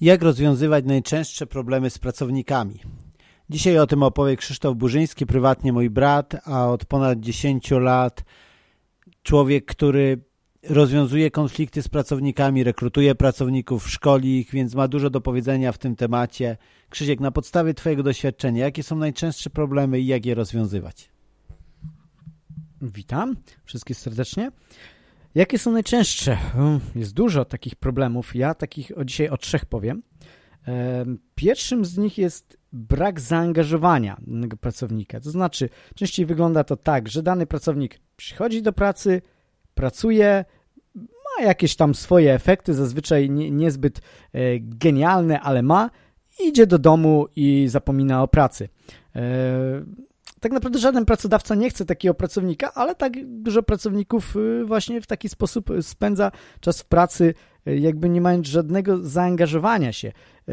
Jak rozwiązywać najczęstsze problemy z pracownikami? Dzisiaj o tym opowie Krzysztof Burzyński, prywatnie mój brat, a od ponad 10 lat człowiek, który rozwiązuje konflikty z pracownikami, rekrutuje pracowników, szkoli ich, więc ma dużo do powiedzenia w tym temacie. Krzysiek, na podstawie Twojego doświadczenia, jakie są najczęstsze problemy i jak je rozwiązywać? Witam wszystkich serdecznie. Jakie są najczęstsze? Jest dużo takich problemów. Ja takich dzisiaj o trzech powiem. Pierwszym z nich jest brak zaangażowania danego pracownika. To znaczy, częściej wygląda to tak, że dany pracownik przychodzi do pracy, pracuje, ma jakieś tam swoje efekty, zazwyczaj nie, niezbyt e, genialne, ale ma, idzie do domu i zapomina o pracy. Tak naprawdę żaden pracodawca nie chce takiego pracownika, ale tak dużo pracowników y, właśnie w taki sposób spędza czas w pracy, y, jakby nie mając żadnego zaangażowania się. Y,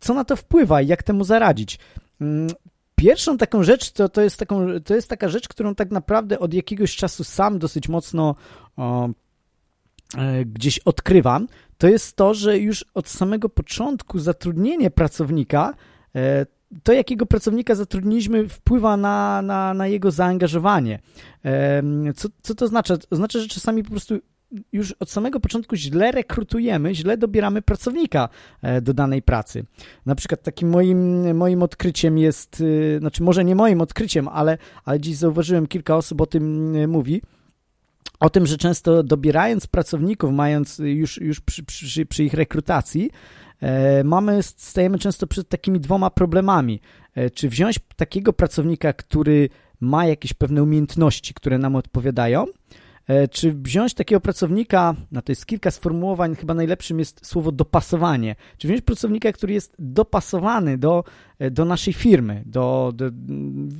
co na to wpływa i jak temu zaradzić? Mm, pierwszą taką rzecz to, to, jest taką, to jest taka rzecz, którą tak naprawdę od jakiegoś czasu sam dosyć mocno o, e, gdzieś odkrywam. To jest to, że już od samego początku zatrudnienie pracownika e, to, jakiego pracownika zatrudniliśmy, wpływa na, na, na jego zaangażowanie. Co, co to znaczy? To znaczy, że czasami po prostu już od samego początku źle rekrutujemy, źle dobieramy pracownika e, do danej pracy. Na przykład takim moim, moim odkryciem jest, y, znaczy może nie moim odkryciem, ale, ale dziś zauważyłem, kilka osób o tym y, mówi, o tym, że często dobierając pracowników, mając już, już przy, przy, przy ich rekrutacji, mamy, stajemy często przed takimi dwoma problemami. E, czy wziąć takiego pracownika, który ma jakieś pewne umiejętności, które nam odpowiadają, E, czy wziąć takiego pracownika, no to jest kilka sformułowań, chyba najlepszym jest słowo dopasowanie. Czy wziąć pracownika, który jest dopasowany do, e, do naszej firmy, do, do,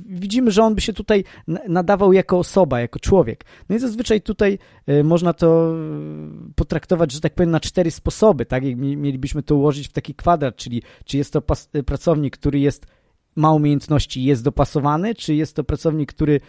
widzimy, że on by się tutaj nadawał jako osoba, jako człowiek. No i zazwyczaj tutaj e, można to potraktować, że tak powiem, na cztery sposoby, tak? Jak mielibyśmy to ułożyć w taki kwadrat, czyli czy jest to pracownik, który jest ma umiejętności, jest dopasowany, czy jest to pracownik, który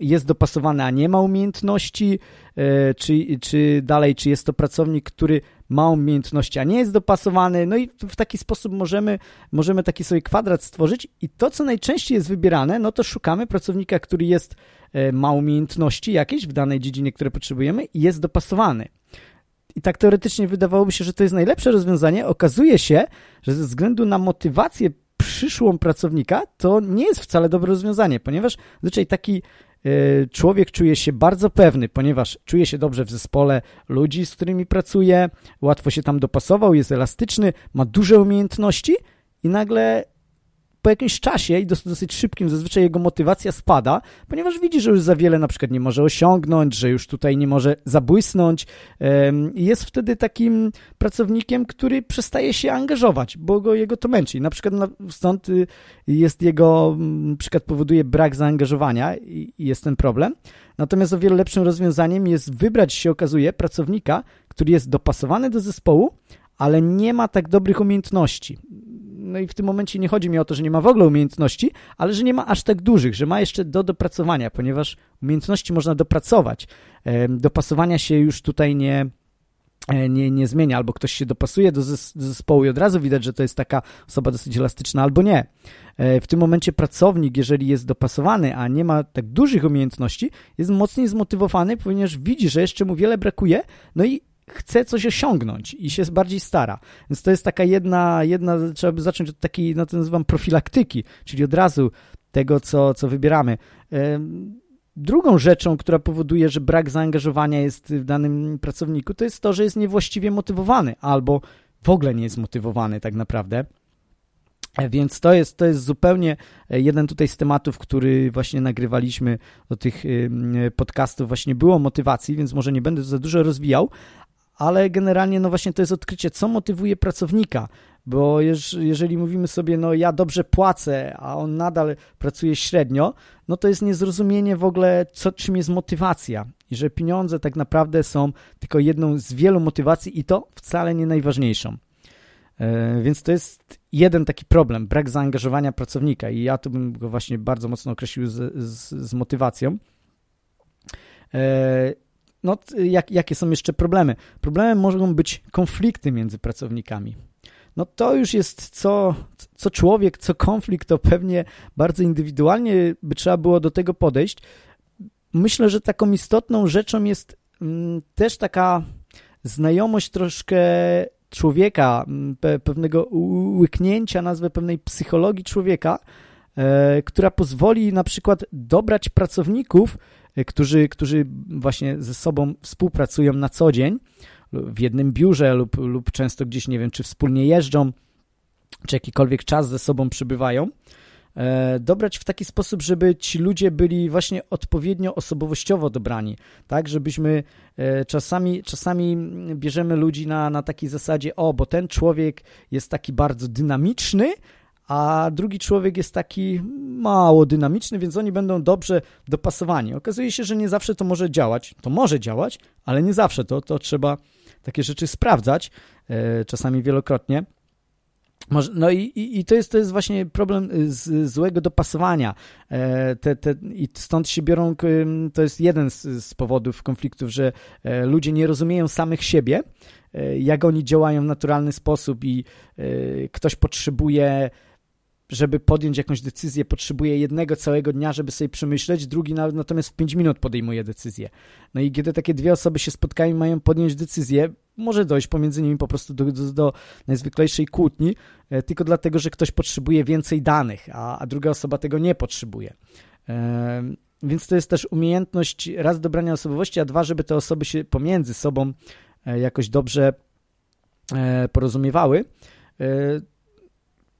jest dopasowany, a nie ma umiejętności, e, czy, czy dalej, czy jest to pracownik, który ma umiejętności, a nie jest dopasowany. No i w taki sposób możemy, możemy taki sobie kwadrat stworzyć i to, co najczęściej jest wybierane, no to szukamy pracownika, który jest, e, ma umiejętności jakieś w danej dziedzinie, które potrzebujemy i jest dopasowany. I tak teoretycznie wydawałoby się, że to jest najlepsze rozwiązanie. Okazuje się, że ze względu na motywację przyszłą pracownika, to nie jest wcale dobre rozwiązanie, ponieważ zazwyczaj taki e, człowiek czuje się bardzo pewny, ponieważ czuje się dobrze w zespole ludzi, z którymi pracuje, łatwo się tam dopasował, jest elastyczny, ma duże umiejętności i nagle po jakimś czasie i dosyć szybkim zazwyczaj jego motywacja spada, ponieważ widzi, że już za wiele na przykład nie może osiągnąć, że już tutaj nie może zabłysnąć i jest wtedy takim pracownikiem, który przestaje się angażować, bo go jego to męczy. Na przykład stąd y, jest jego, przykład powoduje brak zaangażowania i jest ten problem. Natomiast o wiele lepszym rozwiązaniem jest wybrać się okazuje pracownika, który jest dopasowany do zespołu, ale nie ma tak dobrych umiejętności no i w tym momencie nie chodzi mi o to, że nie ma w ogóle umiejętności, ale że nie ma aż tak dużych, że ma jeszcze do dopracowania, ponieważ umiejętności można dopracować. Dopasowania się już tutaj nie, e, nie, nie zmienia, albo ktoś się dopasuje do zespołu i od razu widać, że to jest taka osoba dosyć elastyczna, albo nie. E, w tym momencie pracownik, jeżeli jest dopasowany, a nie ma tak dużych umiejętności, jest mocniej zmotywowany, ponieważ widzi, że jeszcze mu wiele brakuje, no i chce coś osiągnąć i się bardziej stara. Więc to jest taka jedna, jedna trzeba by zacząć od takiej, no to nazywam profilaktyki, czyli od razu tego, co, co wybieramy. Drugą rzeczą, która powoduje, że brak zaangażowania jest w danym pracowniku, to jest to, że jest niewłaściwie motywowany albo w ogóle nie jest motywowany tak naprawdę. E, więc to jest, to jest zupełnie e, jeden tutaj z tematów, który właśnie nagrywaliśmy do tych podcastów, właśnie było motywacji, więc może nie będę za dużo rozwijał, ale generalnie no właśnie to jest odkrycie, co motywuje pracownika, bo jeżeli mówimy sobie, no ja dobrze płacę, a on nadal pracuje średnio, no to jest niezrozumienie w ogóle, co, czym jest motywacja i że pieniądze tak naprawdę są tylko jedną z wielu motywacji i to wcale nie najważniejszą. E, więc to jest jeden taki problem, brak zaangażowania pracownika i ja to bym go właśnie bardzo mocno określił z, z, z motywacją. No, jak, jakie są jeszcze problemy? Problemem mogą być konflikty między pracownikami. no to już jest co, co człowiek, co konflikt, to pewnie bardzo indywidualnie by trzeba było do tego podejść. Myślę, że taką istotną rzeczą jest mm, też taka znajomość troszkę człowieka, mm, pe pewnego łyknięcia, nazwę pewnej psychologii człowieka, która pozwoli na przykład dobrać pracowników, e, którzy, którzy właśnie ze sobą współpracują na co dzień, w jednym biurze lub, lub często gdzieś, nie wiem, czy wspólnie jeżdżą, czy jakikolwiek czas ze sobą przybywają, e, dobrać w taki sposób, żeby ci ludzie byli właśnie odpowiednio osobowościowo dobrani, tak, żebyśmy e, czasami, czasami bierzemy ludzi na, na takiej zasadzie, o, bo ten człowiek jest taki bardzo dynamiczny, a drugi człowiek jest taki mało dynamiczny, więc oni będą dobrze dopasowani. Okazuje się, że nie zawsze to może działać. To może działać, ale nie zawsze to, to trzeba takie rzeczy sprawdzać, e, czasami wielokrotnie. No i, i, to, jest, to jest właśnie problem z, złego dopasowania. E, te, te, I stąd się biorą, to jest jeden z, z powodów konfliktów, że e, ludzie nie rozumieją samych siebie, jak oni działają w naturalny sposób i ktoś potrzebuje żeby podjąć jakąś decyzję, potrzebuje jednego całego dnia, żeby sobie przemyśleć, drugi natomiast w 5 minut podejmuje decyzję. No i kiedy takie dwie osoby się spotkają i mają podjąć decyzję, może dojść pomiędzy nimi po prostu do, do, do najzwyklejszej kłótni, e, tylko dlatego, że ktoś potrzebuje więcej danych, a, a druga osoba tego nie potrzebuje. Więc to jest też umiejętność raz dobrania osobowości, a dwa, żeby te osoby się pomiędzy sobą e, jakoś dobrze e, porozumiewały.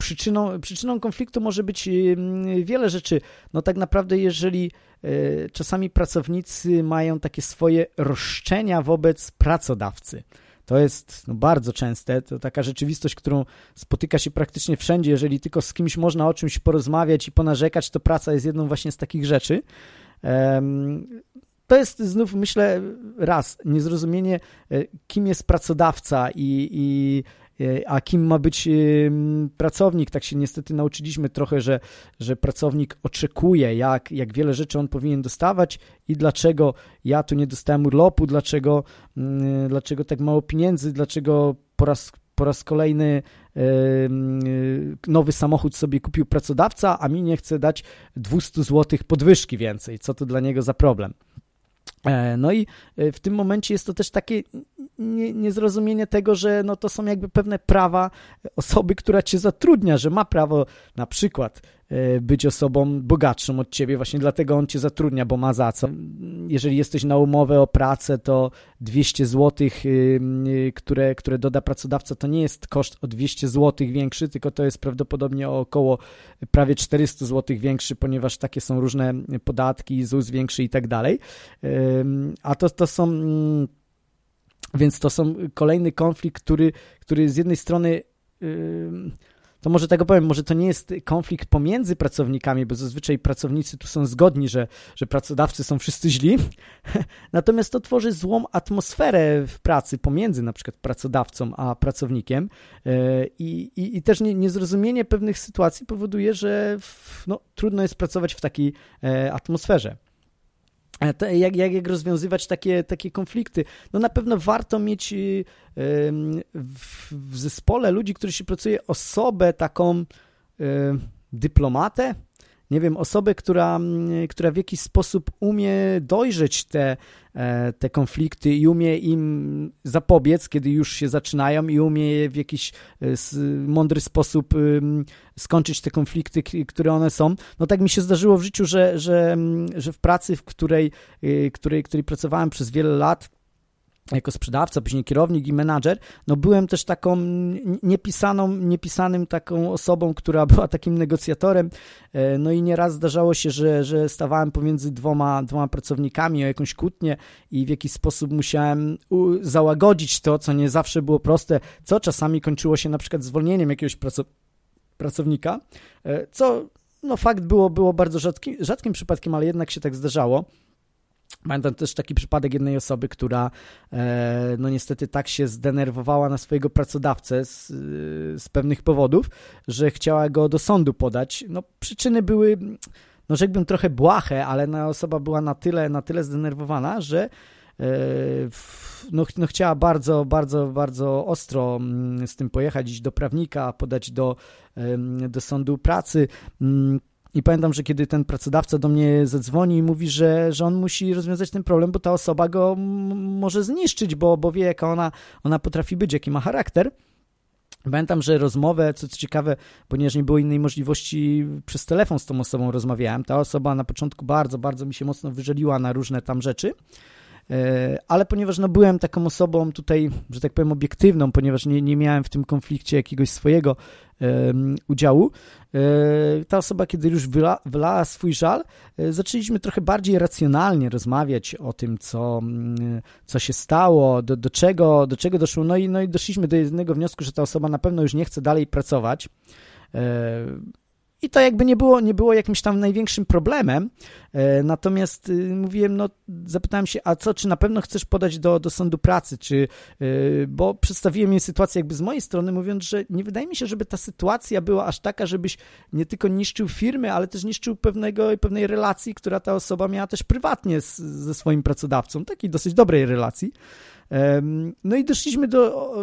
Przyczyną, przyczyną konfliktu może być mm, wiele rzeczy. No tak naprawdę, jeżeli e, czasami pracownicy mają takie swoje roszczenia wobec pracodawcy, to jest no, bardzo częste, to taka rzeczywistość, którą spotyka się praktycznie wszędzie. Jeżeli tylko z kimś można o czymś porozmawiać i ponarzekać, to praca jest jedną właśnie z takich rzeczy. To jest znów, myślę, raz, niezrozumienie, e, kim jest pracodawca i, i a kim ma być pracownik. Tak się niestety nauczyliśmy trochę, że, że pracownik oczekuje, jak, jak wiele rzeczy on powinien dostawać i dlaczego ja tu nie dostałem urlopu, dlaczego, dlaczego tak mało pieniędzy, dlaczego po raz po raz kolejny e, nowy samochód sobie kupił pracodawca, a mi nie chce dać 200 zł podwyżki więcej. Co to dla niego za problem? E, no i e, w tym momencie jest to też takie niezrozumienie tego, że no to są jakby pewne prawa osoby, która cię zatrudnia, że ma prawo na przykład być osobą bogatszą od ciebie, właśnie dlatego on cię zatrudnia, bo ma za co. Jeżeli jesteś na umowę o pracę, to 200 zł, y, y, które, które doda pracodawca, to nie jest koszt o 200 zł większy, tylko to jest prawdopodobnie o około prawie 400 zł większy, ponieważ takie są różne podatki, ZUS większy i tak dalej. A to, to są... Mm, więc to są kolejny konflikt, który, który z jednej strony to może tego powiem, może to nie jest konflikt pomiędzy pracownikami, bo zazwyczaj pracownicy tu są zgodni, że, że pracodawcy są wszyscy źli, natomiast to tworzy złą atmosferę w pracy pomiędzy na przykład pracodawcą a pracownikiem e, i, i, i też nie, niezrozumienie pewnych sytuacji powoduje, że no, trudno jest pracować w takiej e, atmosferze. Jak, jak, jak rozwiązywać takie, takie konflikty? No na pewno warto mieć y, w, w zespole ludzi, którzy się pracuje, osobę taką y, dyplomatę, nie wiem, osobę, która, mm, która w jakiś sposób umie dojrzeć te, e, te konflikty i umie im zapobiec, kiedy już się zaczynają i umie w jakiś e, mądry sposób skończyć te konflikty, które one są. No tak mi się zdarzyło w życiu, że, że, że w pracy, w której, y, której, której pracowałem przez wiele lat, jako sprzedawca, później kierownik i menadżer, no byłem też taką niepisaną, niepisanym taką osobą, która była takim negocjatorem, e, no i nieraz zdarzało się, że, że stawałem pomiędzy dwoma, dwoma pracownikami o jakąś kłótnię i w jakiś sposób musiałem załagodzić to, co nie zawsze było proste, co czasami kończyło się na przykład zwolnieniem jakiegoś pracownika, e, co no fakt było, było bardzo rzadki, rzadkim przypadkiem, ale jednak się tak zdarzało. Pamiętam też taki przypadek jednej osoby, która e, no niestety tak się zdenerwowała na swojego pracodawcę z, z pewnych powodów, że chciała go do sądu podać. No przyczyny były, no rzekłbym trochę błahe, ale no, osoba była na tyle, na tyle zdenerwowana, że no, no chciała bardzo, bardzo, bardzo ostro mm, z tym pojechać, iść do prawnika, podać do, do sądu pracy. I pamiętam, że kiedy ten pracodawca do mnie zadzwoni i mówi, że, że on musi rozwiązać ten problem, bo ta osoba go może zniszczyć, bo, bo wie, jaka ona, ona potrafi być, jaki ma charakter. Pamiętam, że rozmowę, co, co ciekawe, ponieważ nie było innej możliwości, przez telefon z tą osobą rozmawiałem. Ta osoba na początku bardzo, bardzo mi się mocno wyżeliła na różne tam rzeczy. E, ale ponieważ no, byłem taką osobą tutaj, że tak powiem, obiektywną, ponieważ nie, nie miałem w tym konflikcie jakiegoś swojego udziału, e, ta osoba, kiedy już wyla, wylała swój żal, e, zaczęliśmy trochę bardziej racjonalnie rozmawiać o tym, co, co się stało, do, do, czego, do czego doszło. No i, no i doszliśmy do jednego wniosku, że ta osoba na pewno już nie chce dalej pracować. I to jakby nie było, nie było jakimś tam największym problemem. E, natomiast y, mówiłem, no zapytałem się, a co, czy na pewno chcesz podać do, do sądu pracy, czy, y, bo przedstawiłem jej sytuację jakby z mojej strony, mówiąc, że nie wydaje mi się, żeby ta sytuacja była aż taka, żebyś nie tylko niszczył firmy, ale też niszczył pewnego, pewnej relacji, która ta osoba miała też prywatnie z, ze swoim pracodawcą, takiej dosyć dobrej relacji. No i doszliśmy do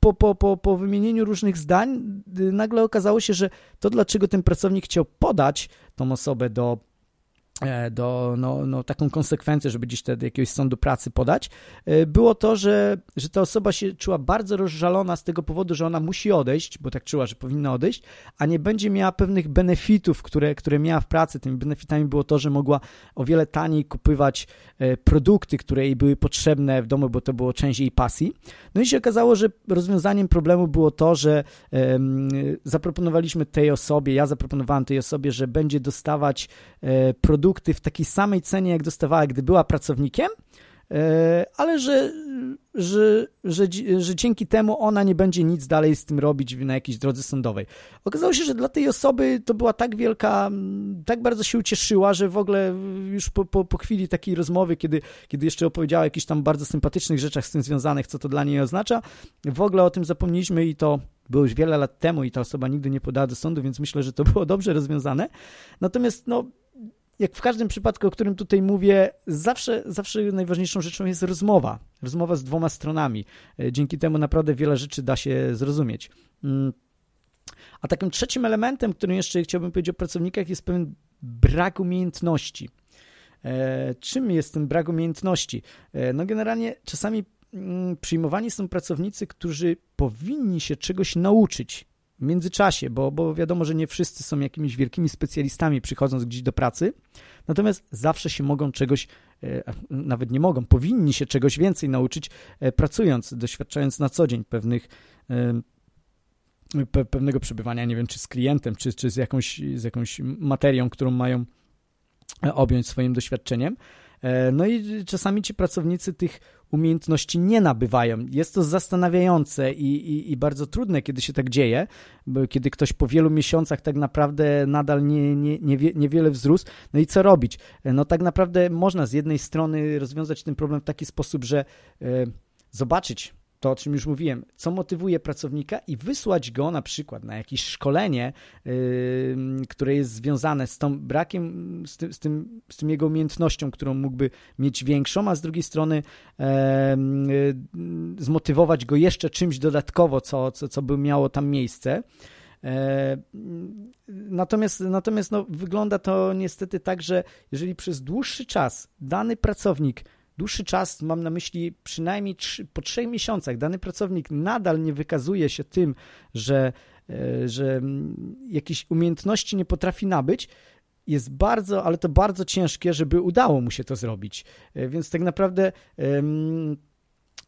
po, po, po, po wymienieniu różnych zdań y, nagle okazało się, że to, dlaczego ten pracownik chciał podać tą osobę do do, no, no, taką konsekwencję, żeby gdzieś wtedy jakiegoś sądu pracy podać, e, było to, że, że ta osoba się czuła bardzo rozżalona z tego powodu, że ona musi odejść, bo tak czuła, że powinna odejść, a nie będzie miała pewnych benefitów, które, które miała w pracy. Tymi benefitami było to, że mogła o wiele taniej kupować e, produkty, które jej były potrzebne w domu, bo to było część jej pasji. No i się okazało, że rozwiązaniem problemu było to, że um, zaproponowaliśmy tej osobie, ja zaproponowałem tej osobie, że będzie dostawać produkty, produkty w takiej samej cenie, jak dostawała, gdy była pracownikiem, e, ale że, że, że, że dzięki temu ona nie będzie nic dalej z tym robić na jakiejś drodze sądowej. Okazało się, że dla tej osoby to była tak wielka, tak bardzo się ucieszyła, że w ogóle już po, po, po chwili takiej rozmowy, kiedy, kiedy jeszcze opowiedziała o jakichś tam bardzo sympatycznych rzeczach z tym związanych, co to dla niej oznacza, w ogóle o tym zapomnieliśmy i to było już wiele lat temu i ta osoba nigdy nie podała do sądu, więc myślę, że to było dobrze rozwiązane. Natomiast no, jak w każdym przypadku, o którym tutaj mówię, zawsze, zawsze najważniejszą rzeczą jest rozmowa. Rozmowa z dwoma stronami. E, dzięki temu naprawdę wiele rzeczy da się zrozumieć. Mm. A takim trzecim elementem, którym jeszcze chciałbym powiedzieć o pracownikach, jest pewien brak umiejętności. E, czym jest ten brak umiejętności? E, no generalnie czasami mm, przyjmowani są pracownicy, którzy powinni się czegoś nauczyć międzyczasie, bo, bo wiadomo, że nie wszyscy są jakimiś wielkimi specjalistami przychodząc gdzieś do pracy, natomiast zawsze się mogą czegoś, e, nawet nie mogą, powinni się czegoś więcej nauczyć, e, pracując, doświadczając na co dzień pewnych e, pewnego przebywania, nie wiem, czy z klientem, czy, czy z, jakąś, z jakąś materią, którą mają objąć swoim doświadczeniem. No i czasami ci pracownicy tych umiejętności nie nabywają. Jest to zastanawiające i, i, i, bardzo trudne, kiedy się tak dzieje, kiedy ktoś po wielu miesiącach tak naprawdę nadal nie, nie, nie, niewiele wzrósł. No i co robić? No tak naprawdę można z jednej strony rozwiązać ten problem w taki sposób, że e, zobaczyć to, o czym już mówiłem, co motywuje pracownika i wysłać go na przykład na jakieś szkolenie, yy, które jest związane z tą brakiem, z tym, z, tym, z tym jego umiejętnością, którą mógłby mieć większą, a z drugiej strony yy, yy, zmotywować go jeszcze czymś dodatkowo, co, co, co by miało tam miejsce. E, natomiast natomiast no, wygląda to niestety tak, że jeżeli przez dłuższy czas dany pracownik dłuższy czas, mam na myśli przynajmniej po trzech miesiącach, dany pracownik nadal nie wykazuje się tym, że, e, że jakieś umiejętności nie potrafi nabyć, jest bardzo, ale to bardzo ciężkie, żeby udało mu się to zrobić. E, więc tak naprawdę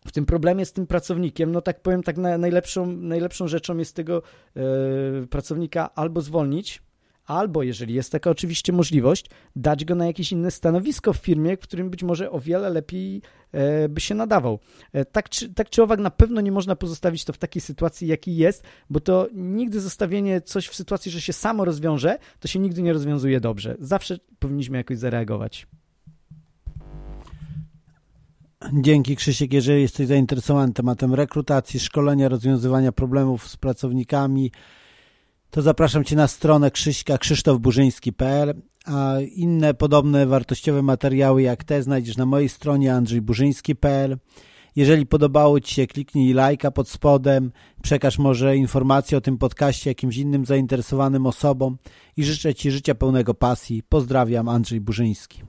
w tym problemie z tym pracownikiem, no tak powiem, tak najlepszą, najlepszą rzeczą jest tego e, pracownika albo zwolnić, albo jeżeli jest taka oczywiście możliwość, dać go na jakieś inne stanowisko w firmie, w którym być może o wiele lepiej e, by się nadawał. E, tak czy, tak czy owak na pewno nie można pozostawić to w takiej sytuacji, jaki jest, bo to nigdy zostawienie coś w sytuacji, że się samo rozwiąże, to się nigdy nie rozwiązuje dobrze. Zawsze powinniśmy jakoś zareagować. Dzięki Krzysiek, jeżeli jesteś zainteresowany tematem rekrutacji, szkolenia, rozwiązywania problemów z pracownikami, to zapraszam Cię na stronę Krzyśka krzysztofburzyński.pl a inne podobne wartościowe materiały jak te znajdziesz na mojej stronie andrzejburzyński.pl jeżeli podobało Ci się, kliknij lajka pod spodem, przekaż może informacje o tym podcaście jakimś innym zainteresowanym osobom i życzę Ci życia pełnego pasji. Pozdrawiam, Andrzej Burzyński.